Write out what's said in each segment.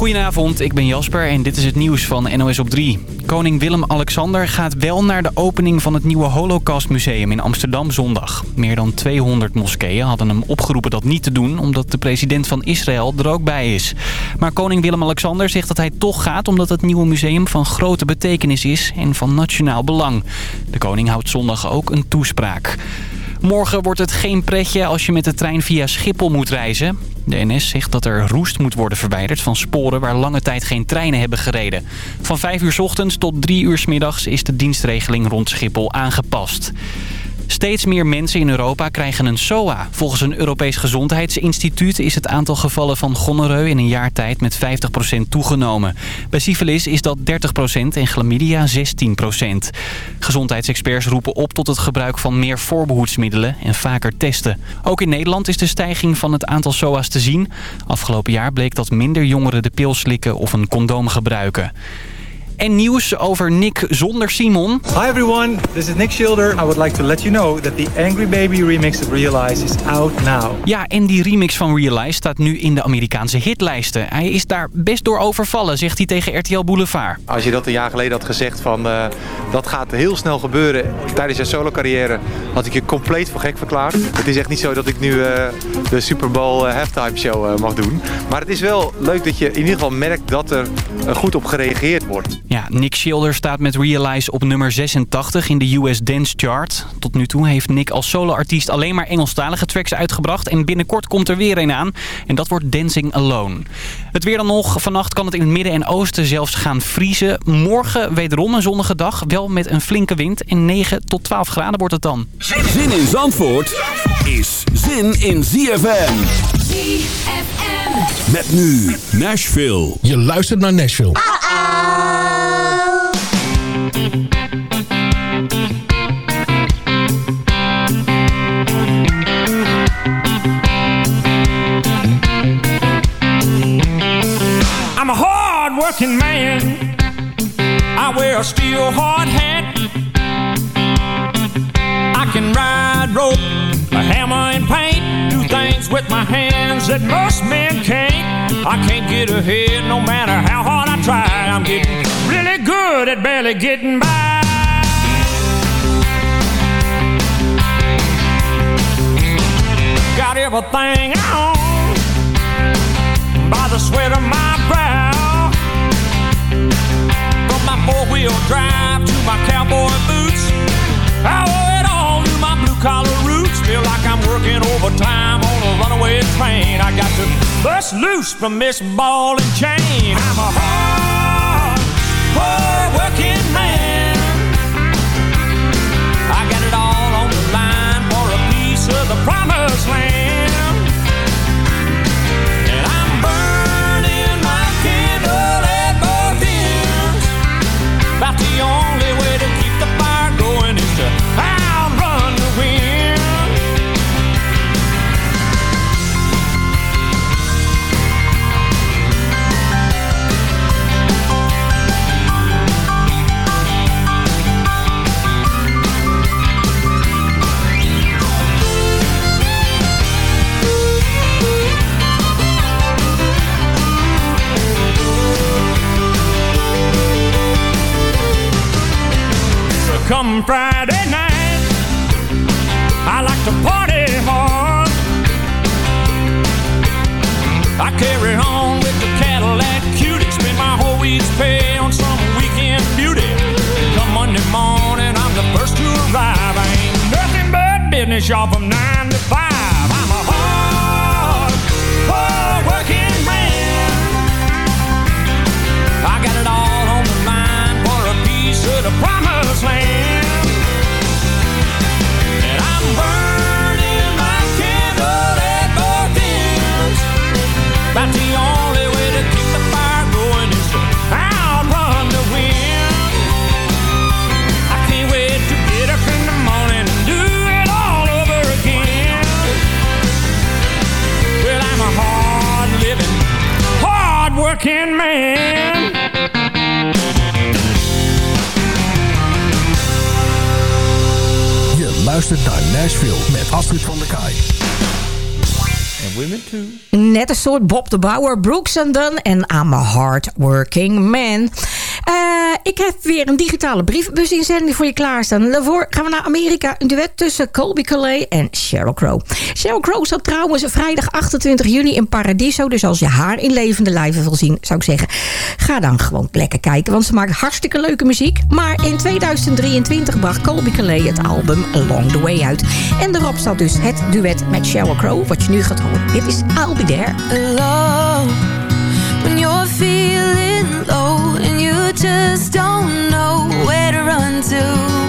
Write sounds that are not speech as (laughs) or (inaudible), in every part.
Goedenavond, ik ben Jasper en dit is het nieuws van NOS op 3. Koning Willem-Alexander gaat wel naar de opening van het nieuwe Holocaustmuseum in Amsterdam zondag. Meer dan 200 moskeeën hadden hem opgeroepen dat niet te doen... omdat de president van Israël er ook bij is. Maar koning Willem-Alexander zegt dat hij toch gaat... omdat het nieuwe museum van grote betekenis is en van nationaal belang. De koning houdt zondag ook een toespraak. Morgen wordt het geen pretje als je met de trein via Schiphol moet reizen. De NS zegt dat er roest moet worden verwijderd van sporen waar lange tijd geen treinen hebben gereden. Van 5 uur s ochtends tot 3 uur s middags is de dienstregeling rond Schiphol aangepast. Steeds meer mensen in Europa krijgen een SOA. Volgens een Europees Gezondheidsinstituut is het aantal gevallen van gonoreu in een jaar tijd met 50% toegenomen. Bij syfilis is dat 30% en chlamydia 16%. Gezondheidsexperts roepen op tot het gebruik van meer voorbehoedsmiddelen en vaker testen. Ook in Nederland is de stijging van het aantal SOA's te zien. Afgelopen jaar bleek dat minder jongeren de pil slikken of een condoom gebruiken. En nieuws over Nick zonder Simon. Hi everyone, this is Nick Schilder. I would like to let you know that the Angry Baby remix of Realize is out now. Ja, en die remix van Realize staat nu in de Amerikaanse hitlijsten. Hij is daar best door overvallen, zegt hij tegen RTL Boulevard. Als je dat een jaar geleden had gezegd van uh, dat gaat heel snel gebeuren tijdens je solo carrière, had ik je compleet voor gek verklaard. Het is echt niet zo dat ik nu uh, de Super Bowl uh, halftime show mag doen. Maar het is wel leuk dat je in ieder geval merkt dat er goed op gereageerd wordt. Ja, Nick Schilder staat met Realize op nummer 86 in de US Dance Chart. Tot nu toe heeft Nick als soloartiest alleen maar Engelstalige tracks uitgebracht. En binnenkort komt er weer een aan. En dat wordt Dancing Alone. Het weer dan nog. Vannacht kan het in het midden en oosten zelfs gaan vriezen. Morgen wederom een zonnige dag. Wel met een flinke wind. En 9 tot 12 graden wordt het dan. Zin in Zandvoort is zin in ZFM. ZFM. Met nu Nashville. Je luistert naar Nashville. I'm a that most men can't. I can't get ahead no matter how hard I try. I'm getting really good at barely getting by. Got everything I own by the sweat of my brow. From my four-wheel drive to my cowboy boots, I owe it all to my blue-collar roots. Feel like I'm working overtime on a runaway train. I got to bust loose from this ball and chain. I'm a hard, the line come Friday night. I like to party hard. I carry on with the Cadillac cutie. Spend my whole week's pay on some weekend beauty. Come Monday morning, I'm the first to arrive. I ain't nothing but business, y'all, from 9 luistert naar Nashville met Astrid van der Kaai. Women too. Net een soort Bob de Bauer, Brooks and Dunn en I'm a Hard Working Man. Ik heb weer een digitale brievenbusinzending voor je klaarstaan. Daarvoor gaan we naar Amerika. Een duet tussen Colby Collet en Sheryl Crow. Sheryl Crow zat trouwens vrijdag 28 juni in Paradiso. Dus als je haar in levende lijven wil zien, zou ik zeggen... ga dan gewoon lekker kijken, want ze maakt hartstikke leuke muziek. Maar in 2023 bracht Colby Collet het album Along the Way uit. En daarop staat dus het duet met Sheryl Crow, wat je nu gaat horen. Dit is I'll Be There. When you're feeling low. just don't know where to run to.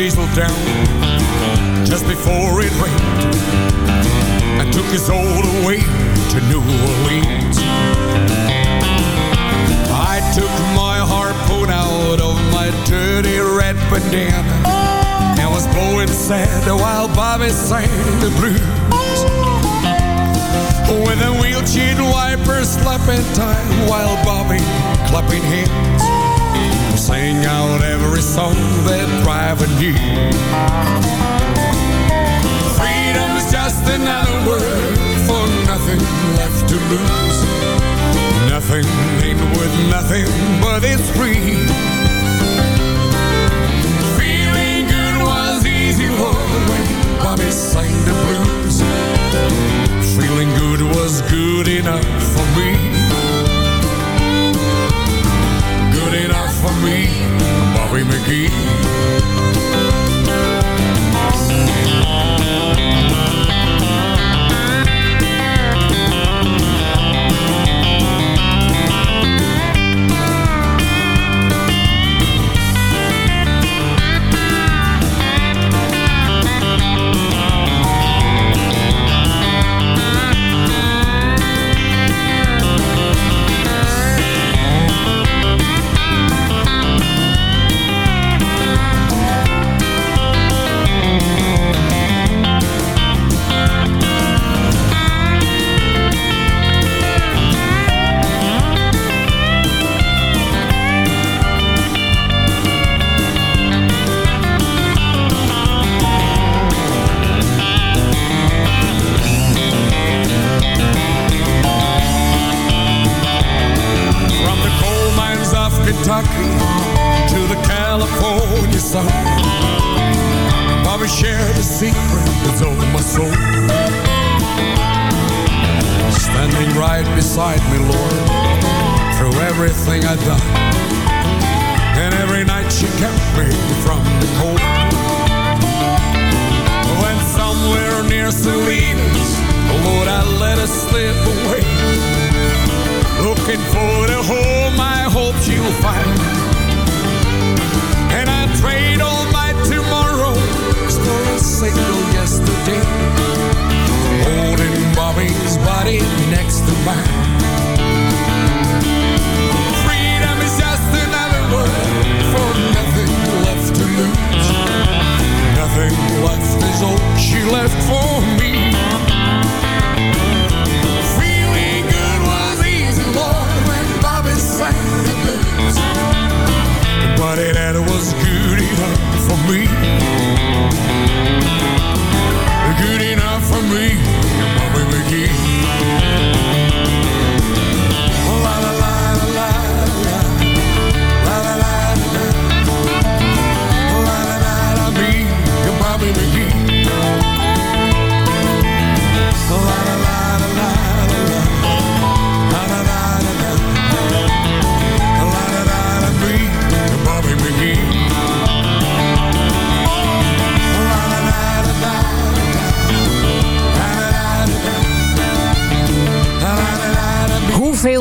diesel down just before it rained and took his all away to New Orleans. I took my harpoon out of my dirty red bandana and was blowing sad while Bobby sang the blues. With a wheelchair wiper slapping time while Bobby clapping hands sang out every song that lose. Nothing ain't worth nothing, but it's free. Feeling good was easy Lord, when Bobby sang the blues. Feeling good was good enough for me. Good enough for me, Bobby McGee.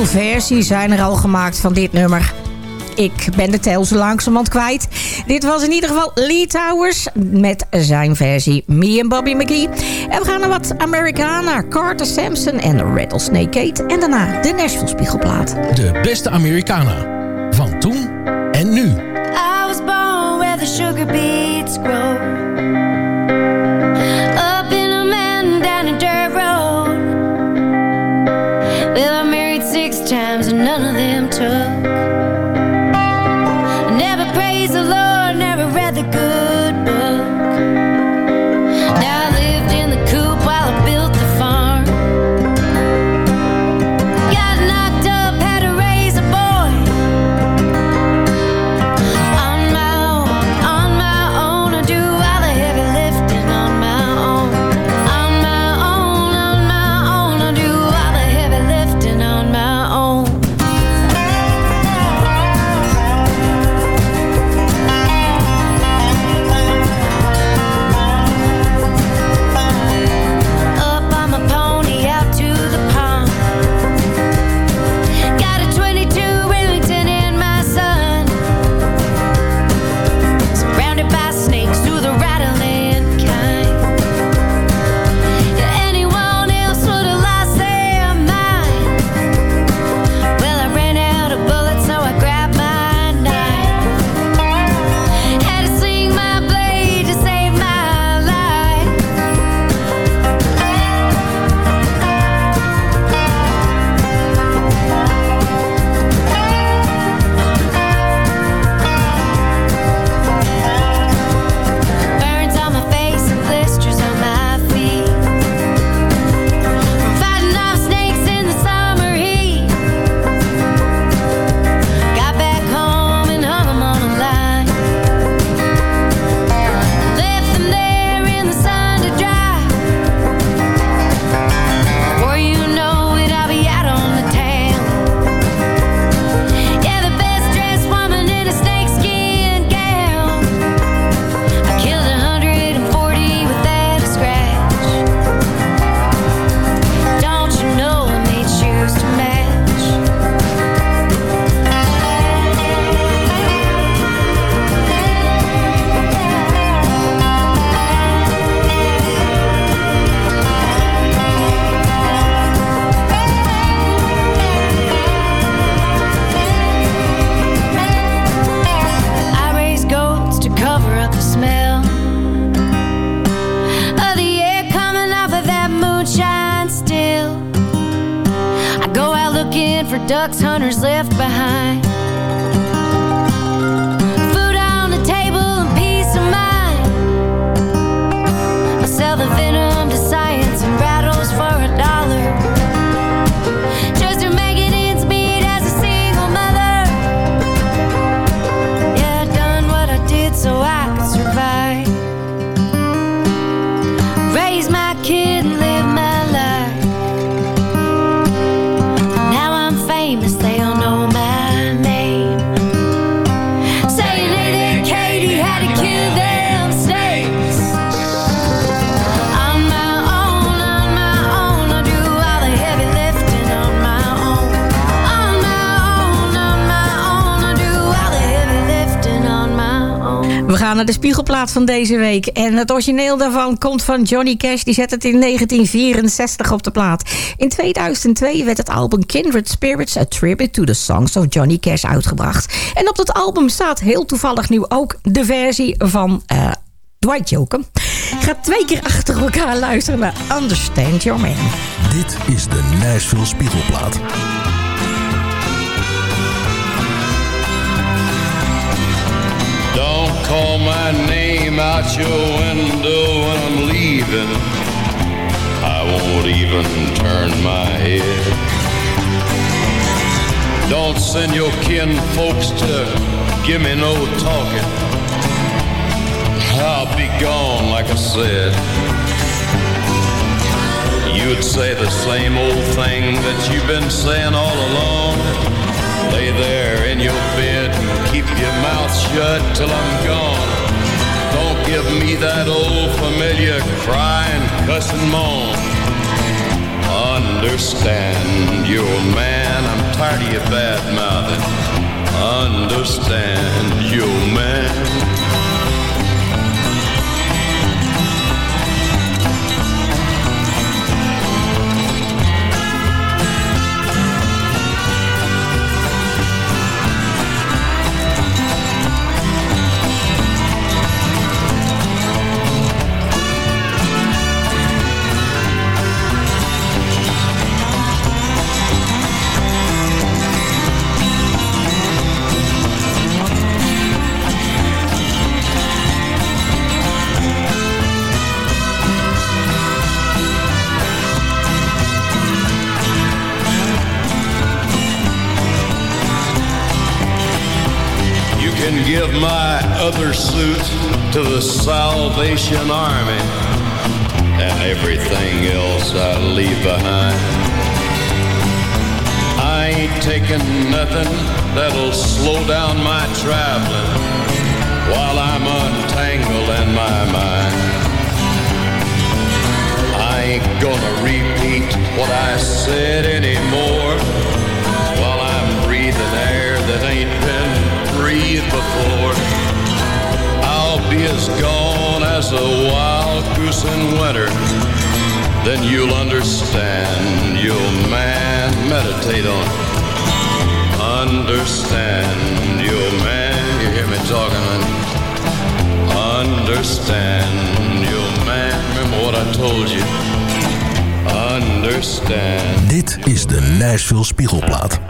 Versies zijn er al gemaakt van dit nummer? Ik ben de tel zo langzamerhand kwijt. Dit was in ieder geval Lee Towers met zijn versie Me en Bobby McGee. En we gaan naar wat Americana, Carter Sampson en Rattlesnake Kate. En daarna de Nashville Spiegelplaat. De beste Americana. Van toen en nu. I was born where the sugar beets grow. Married gaan naar de spiegelplaat van deze week. En het origineel daarvan komt van Johnny Cash. Die zet het in 1964 op de plaat. In 2002 werd het album Kindred Spirits... A Tribute to the Songs of Johnny Cash uitgebracht. En op dat album staat heel toevallig nu ook de versie van... eh, Dwight. Ik ga twee keer achter elkaar luisteren naar Understand Your Man. Dit is de Nashville Spiegelplaat. Call my name out your window when I'm leaving. I won't even turn my head. Don't send your kin folks to give me no talking. I'll be gone, like I said. You'd say the same old thing that you've been saying all along. Lay there in your bed keep your mouth shut till I'm gone. Don't give me that old familiar crying, cuss and moan. Understand, you're a man, I'm tired of your bad mouthing. Understand, you're a man. Other suit to the Salvation Army and everything else I leave behind. I ain't taking nothing that'll slow down my traveling while I'm untangling my mind. I ain't gonna repeat what I said anymore while I'm breathing air that ain't been breathed before. Be as gone as a wild goose in winter. Then you'll understand. You'll man meditate on. Understand. You'll man. You hear me talking? Understand. You'll man. Remember what I told you. Understand. Dit is de Nashville Spiegelplaat.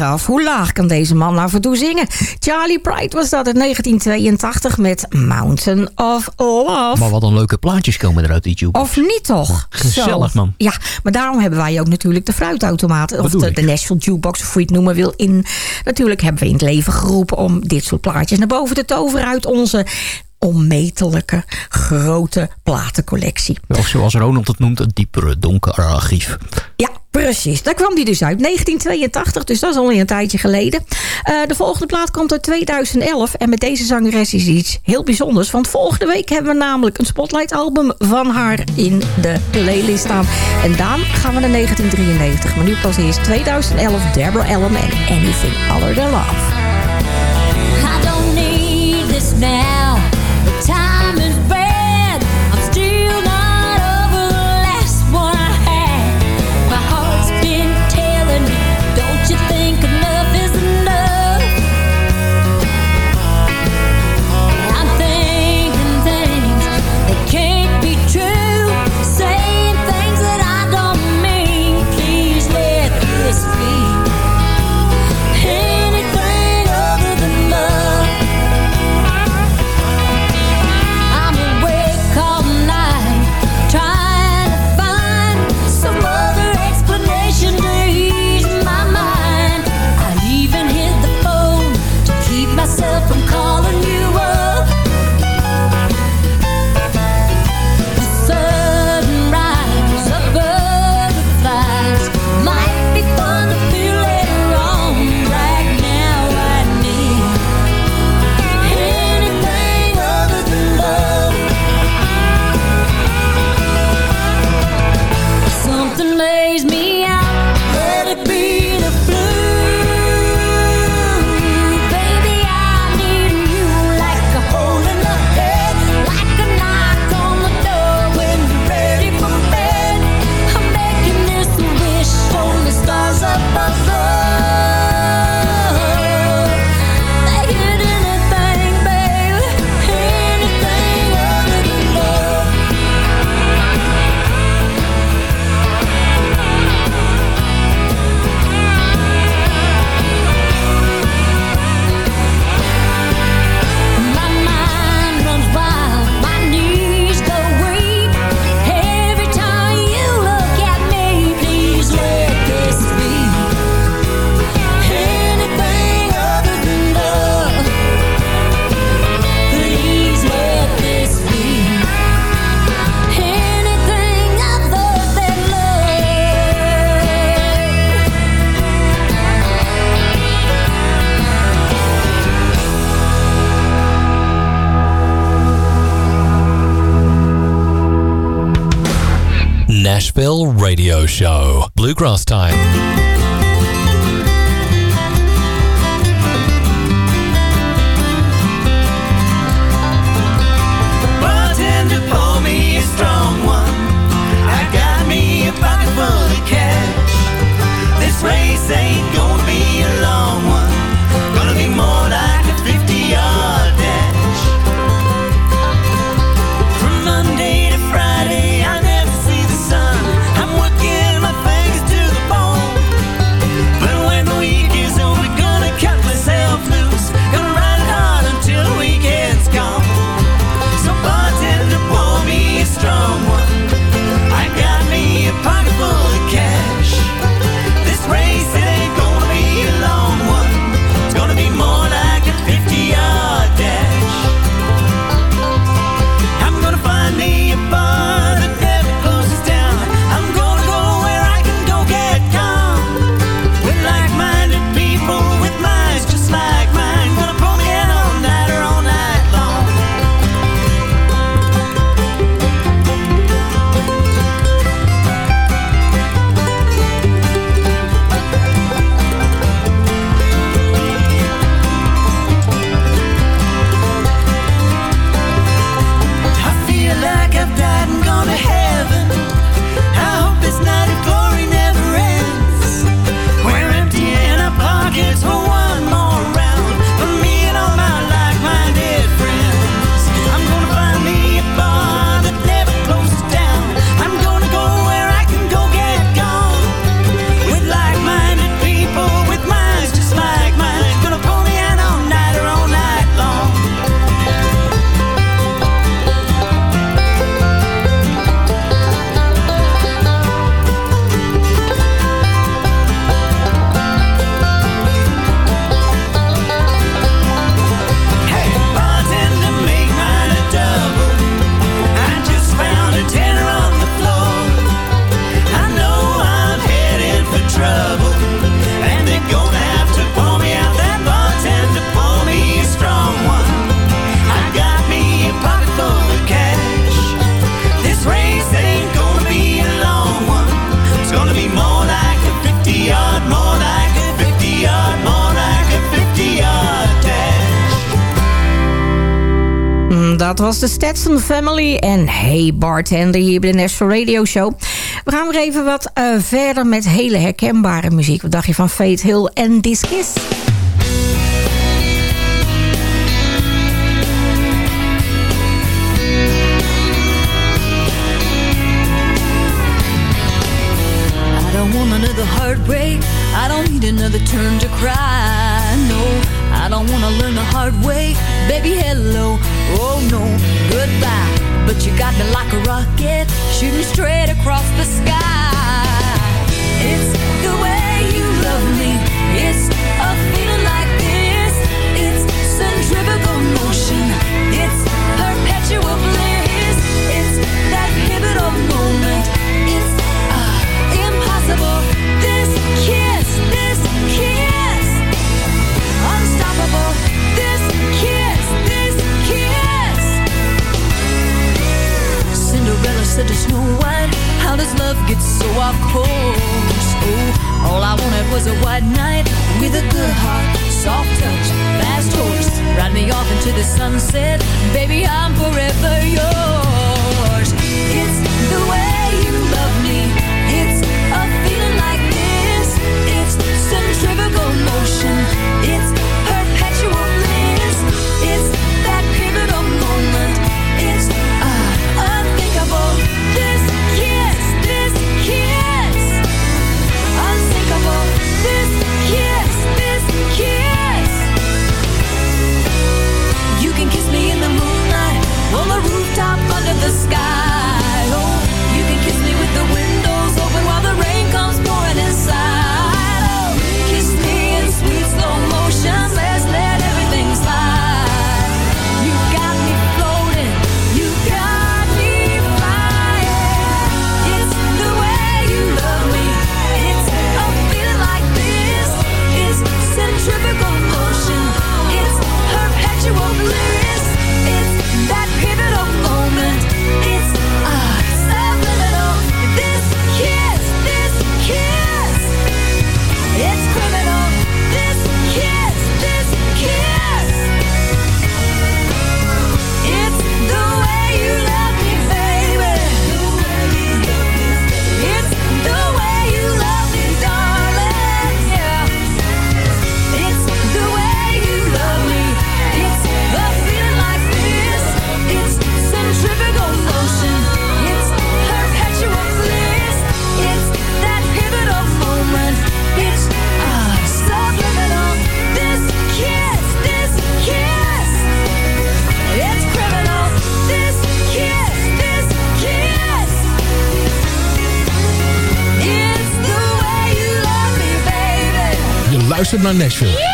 af, hoe laag kan deze man nou voor toe zingen? Charlie Pride was dat in 1982 met Mountain of Love. Maar wat een leuke plaatjes komen er uit die YouTube. Of niet toch? Gezellig man. Ja, maar daarom hebben wij ook natuurlijk de fruitautomaat. Of de, National Nashville Jukebox, of hoe je het noemen wil. In, natuurlijk hebben we in het leven geroepen om dit soort plaatjes naar boven te toveren uit onze onmetelijke grote platencollectie. Of zoals Ronald het noemt, een diepere donkere archief. Ja, Precies, daar kwam die dus uit. 1982, dus dat is al een tijdje geleden. Eh, de volgende plaat komt uit 2011. En met deze zangeres is iets heel bijzonders. Want volgende week hebben we namelijk een Spotlight album van haar in de playlist staan. En dan gaan we naar 1993. Maar nu pas eerst 2011 Deborah Allen en Anything Other Than Love. I don't need this man. Dat was de Stetson Family en Hey Bart hier bij de National Radio Show. We gaan weer even wat eh, verder met hele herkenbare muziek. Wat dacht je van Fate Hill en This Kiss? I don't want another heartbreak. I don't need another turn to cry. hard way. Baby, hello. Oh no, goodbye. But you got me like a rocket, shooting straight across the sky. It's love gets so off course. Oh, all I wanted was a white knight With a good heart, soft touch, fast horse. Ride me off into the sunset. Baby, I'm forever yours. Naar Nashville.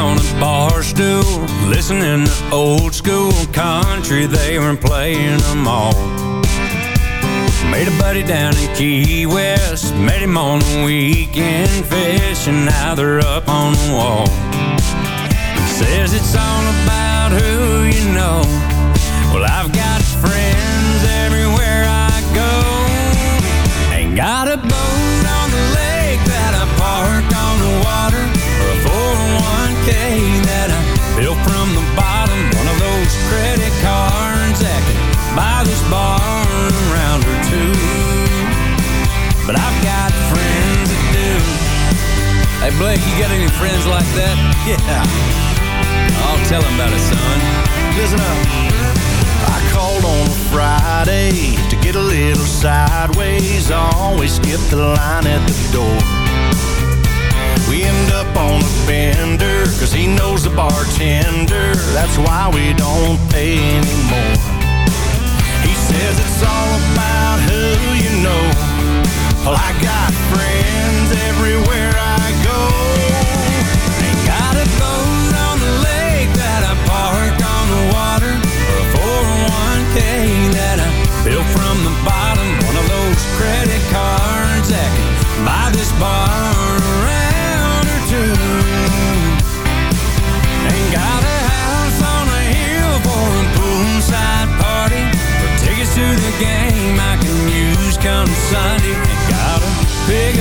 A bar stool, listening to old school country. They were playing them all. Made a buddy down in Key West, met him on the weekend fishing. Now they're up on the wall. He says it's all about who you got any friends like that? Yeah. I'll tell them about it, son. Listen up. I called on a Friday to get a little sideways. I always skip the line at the door. We end up on a bender, cause he knows the bartender. That's why we don't pay anymore. He says it's all about who you know. I got friends everywhere I go. Got a boat on the lake that I park on the water or a 401k that I built from the bottom.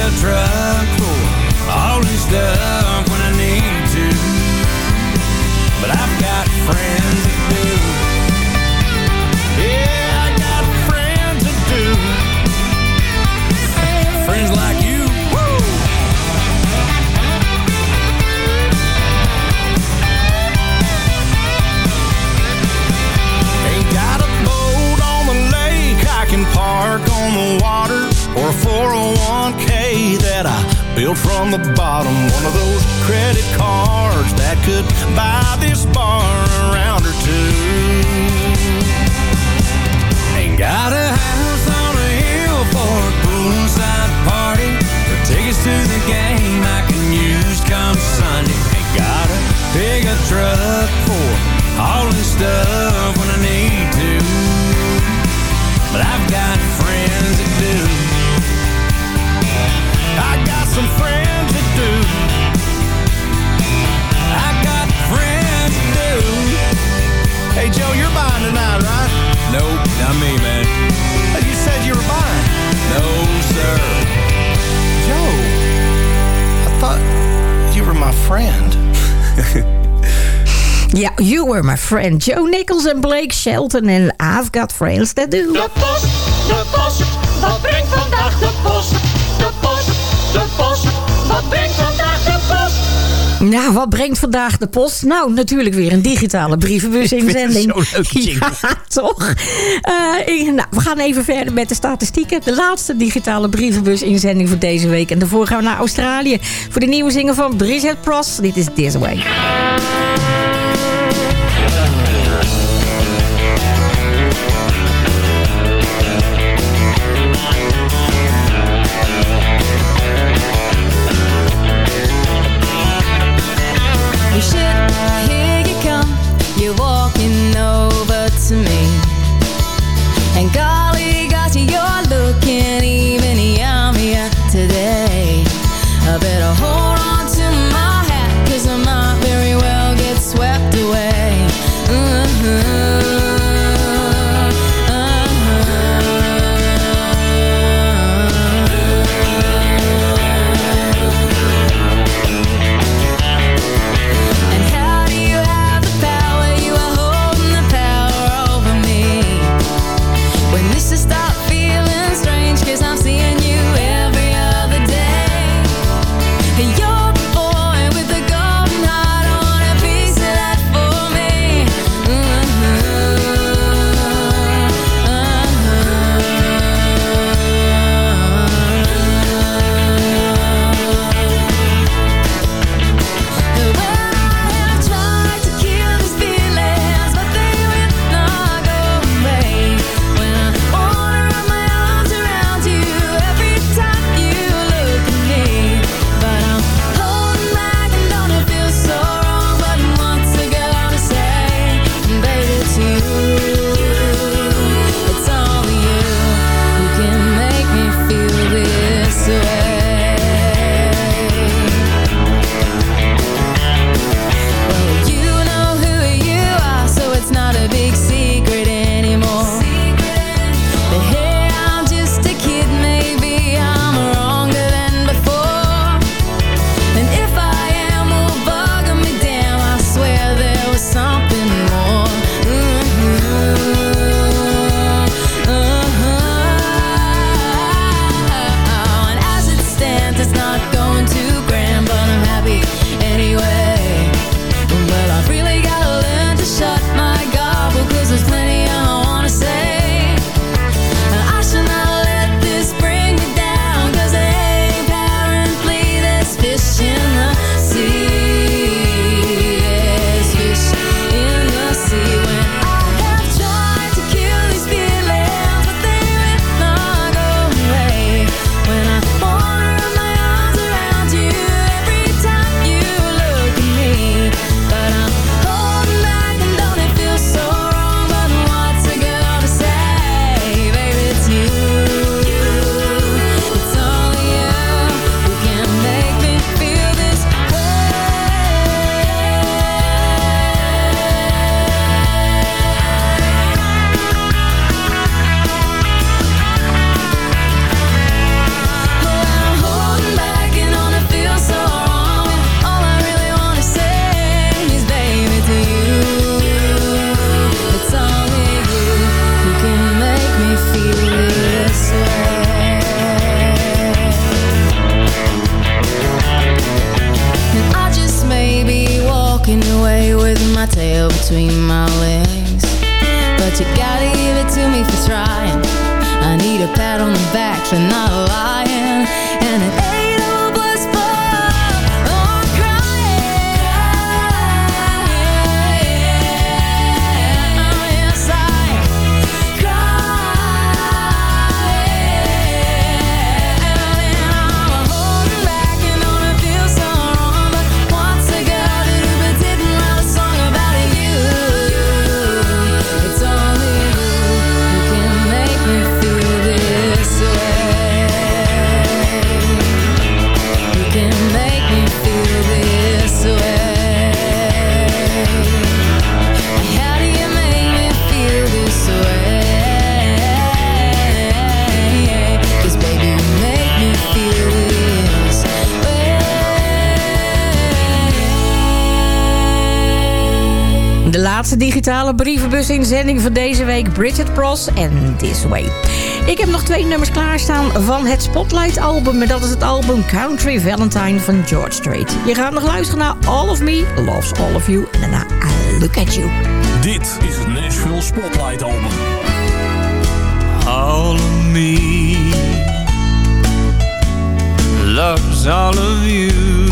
Pickup truck for all this stuff when I need to. But I've got friends that do. Yeah, I got friends that do. Friends like you. Ain't got a boat on the lake I can park on the water or a 401k that I built from the bottom. One of those credit cards that could buy this bar around or two. Ain't got a house on a hill for a poolside party or tickets to the game I can use come Sunday. Ain't got a pickup truck for all this stuff when I need to. But I've got not me, man. You said you were buying. No, sir. Joe, I thought you were my friend. (laughs) Ja, You Were My Friend. Joe Nichols en Blake Shelton en I've Got Friends That Do. De post, de post, wat brengt vandaag? De post, Nou, wat brengt vandaag de post? Nou, natuurlijk weer een digitale (laughs) brievenbus-inzending. Zo'n leuke jingle. Ja, (laughs) toch? Eh, ik- nou, we gaan even verder met de statistieken. De laatste digitale brievenbus-inzending voor deze week. En daarvoor gaan we naar Australië. Voor de nieuwe zinger van Bridget Pross. Dit is This Way. Laatste digitale brievenbusinzending van deze week. Bridget Pross en This Way. Ik heb nog twee nummers klaarstaan van het Spotlight album. En dat is het album Country Valentine van George Strait. Je gaat nog luisteren naar All of Me, Loves All of You. En daarna I Look At You. Dit is het Nashville Spotlight album. all of me loves all of you.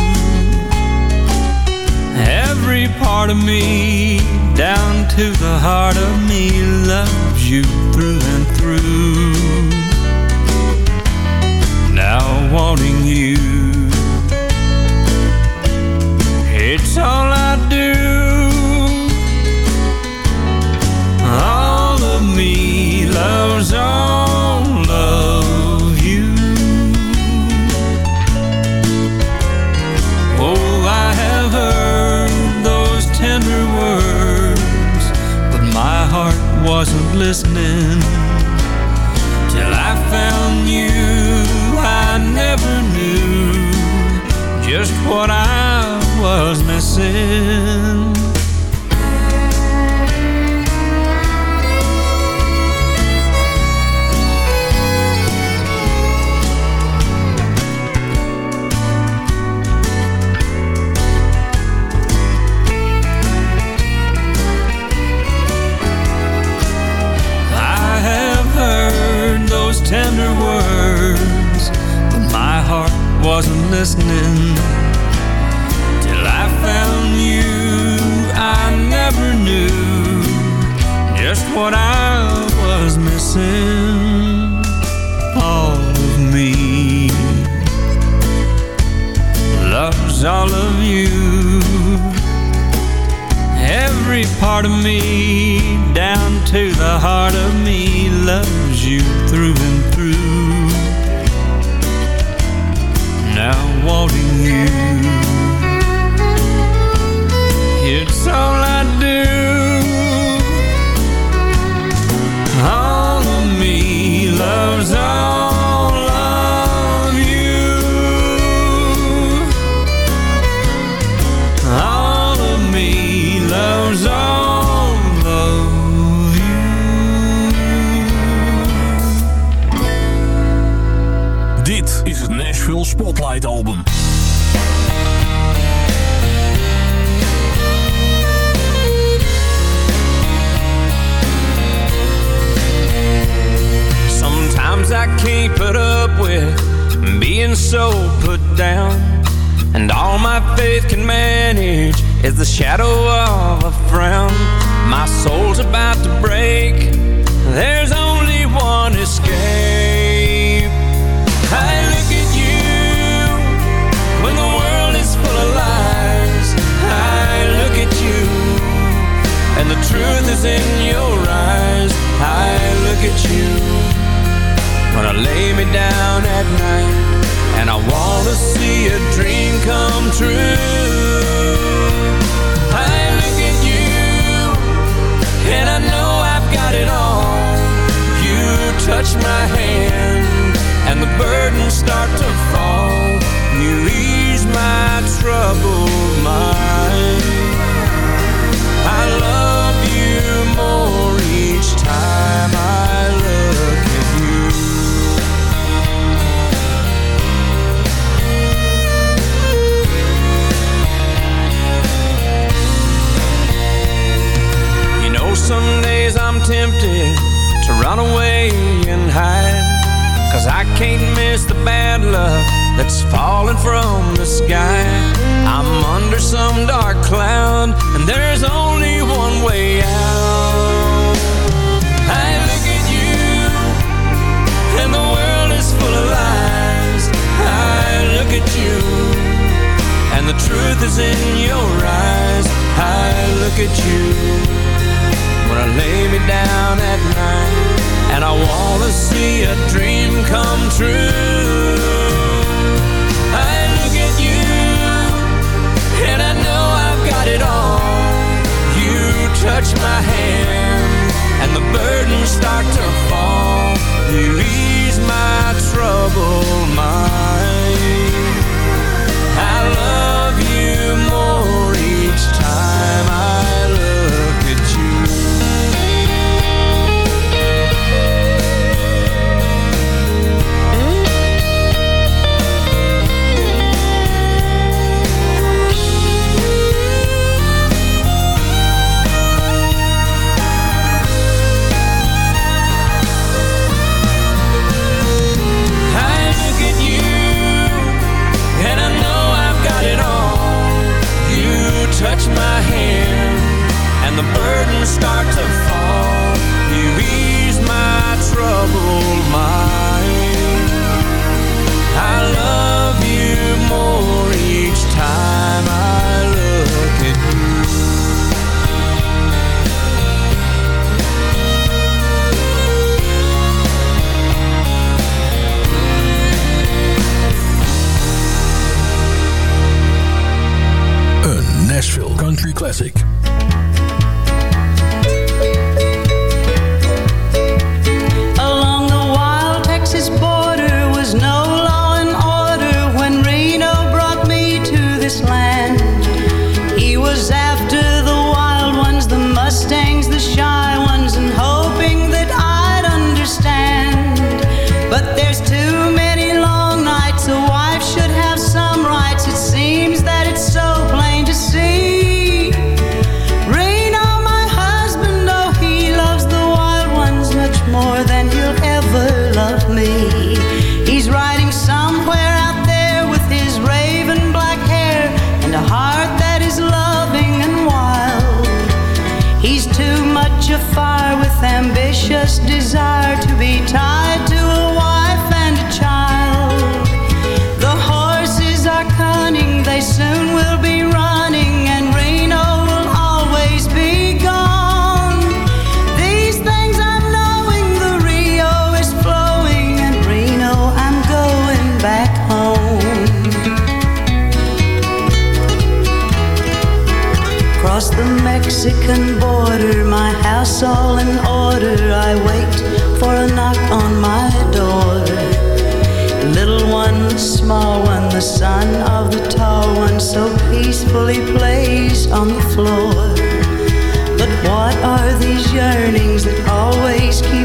Every part of me, down to the heart of me, loves you through and through. Now wanting you, it's all I do. All of me loves all wasn't listening till I found you. I never knew just what I was missing. Tender words, but my heart wasn't listening till I found you. I never knew just what I was missing. All of me loves all of you. Every part of me, down to the heart of me, loves you so put down. And all my faith can manage is the shadow of a frown. My soul's about to break. There's only one escape. I look at you when the world is full of lies. I look at you and the truth is in your eyes. I look at you when I lay me down at night and I wanna see a dream come true. I look at you and I know I've got it all. You touch my hand and the burdens start to fall. You ease my troubled mind. I love tempted to run away and hide. Cause I can't miss the bad luck that's falling from the sky. I'm under some dark cloud and there's only one way out. I look at you and the world is full of lies. I look at you and the truth is in your eyes. I look at you when I lay me down at night, and I wanna see a dream come true. I look at you, and I know I've got it all. You touch my hand, and the burdens start to fall. You ease my troubled mind. In order. I wait for a knock on my door. Little one, small one, the son of the tall one, so peacefully plays on the floor. But what are these yearnings that always keep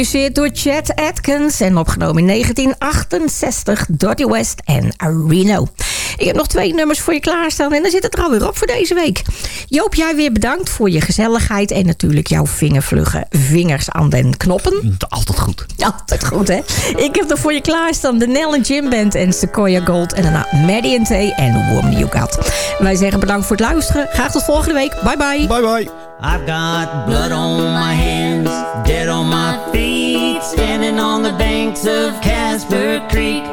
Geproduceerd door Chet Atkins en opgenomen in 1968. Dottie West en Reno. Ik heb nog twee nummers voor je klaarstaan en dan zit het er alweer op voor deze week. Joop, jij weer bedankt voor je gezelligheid en natuurlijk jouw vingervlugge vingers aan den knoppen. Altijd goed. (laughs) Altijd goed, hè? Ik heb er voor je klaarstaan de Nell en Jim Band en Sequoia Gold. En daarna Maddie and Tay en Woman You Got. Wij zeggen bedankt voor het luisteren. Graag tot volgende week. Bye bye. Bye bye. I've got blood on my hands, dead on my feet, landing on the banks of Casper Creek.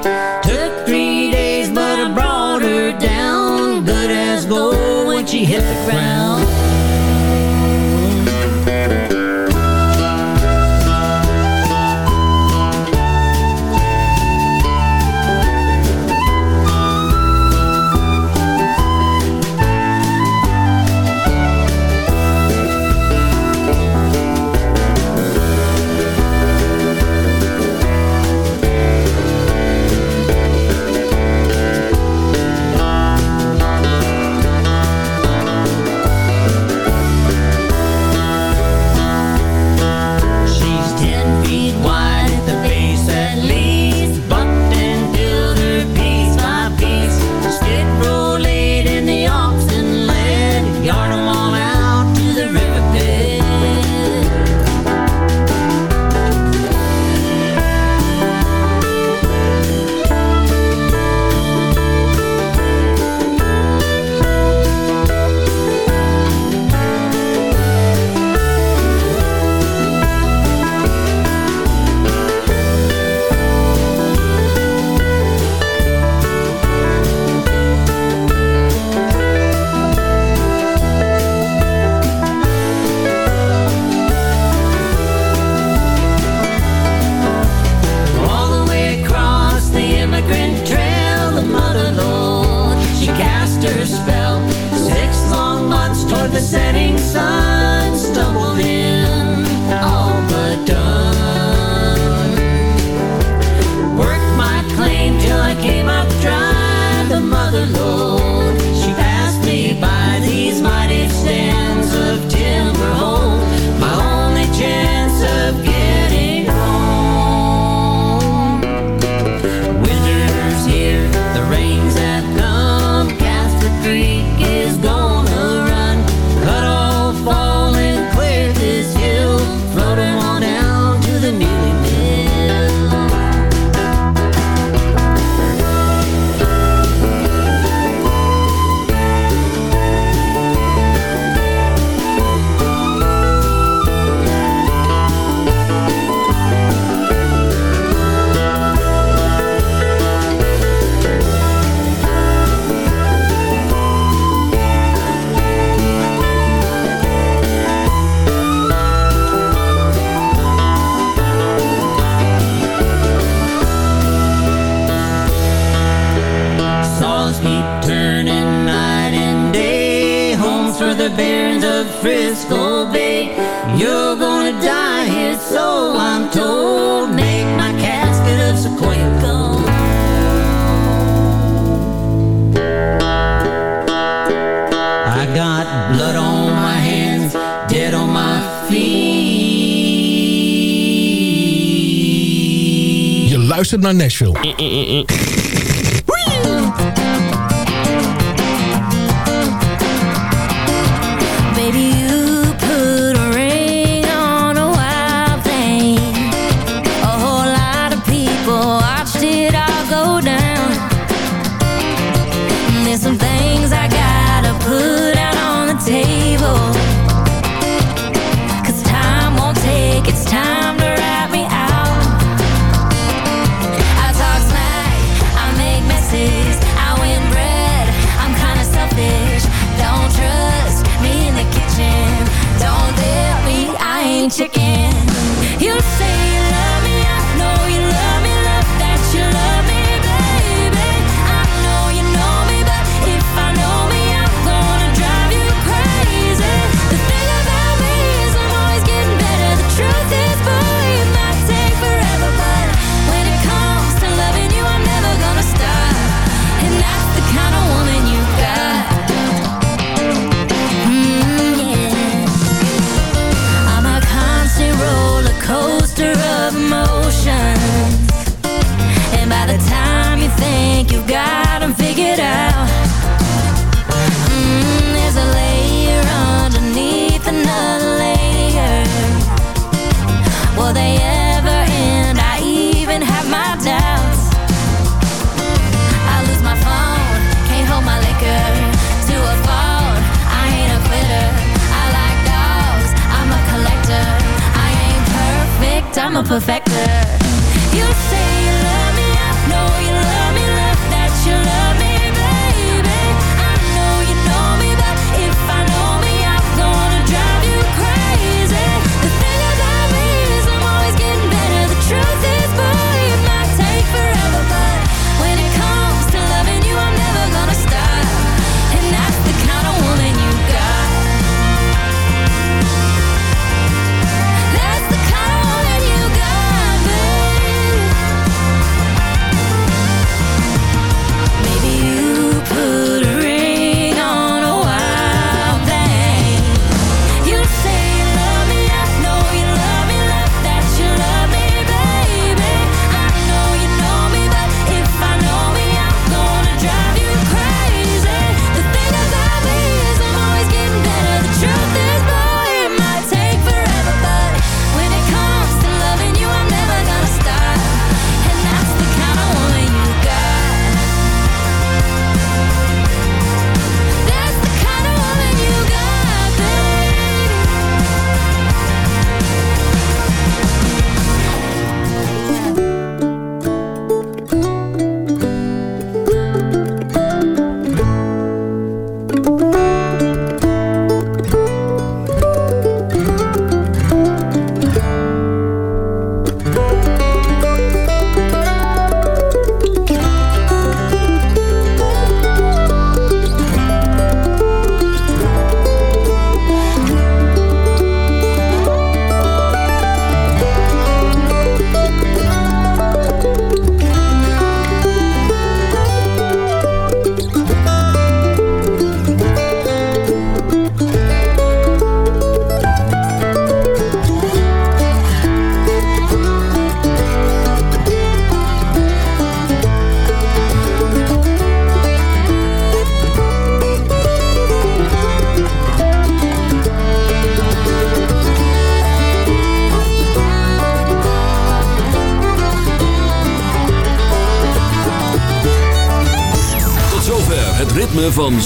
Took three days, but I brought her down. Good as gold when she hit the ground. naar Nashville. Eh, eh, eh,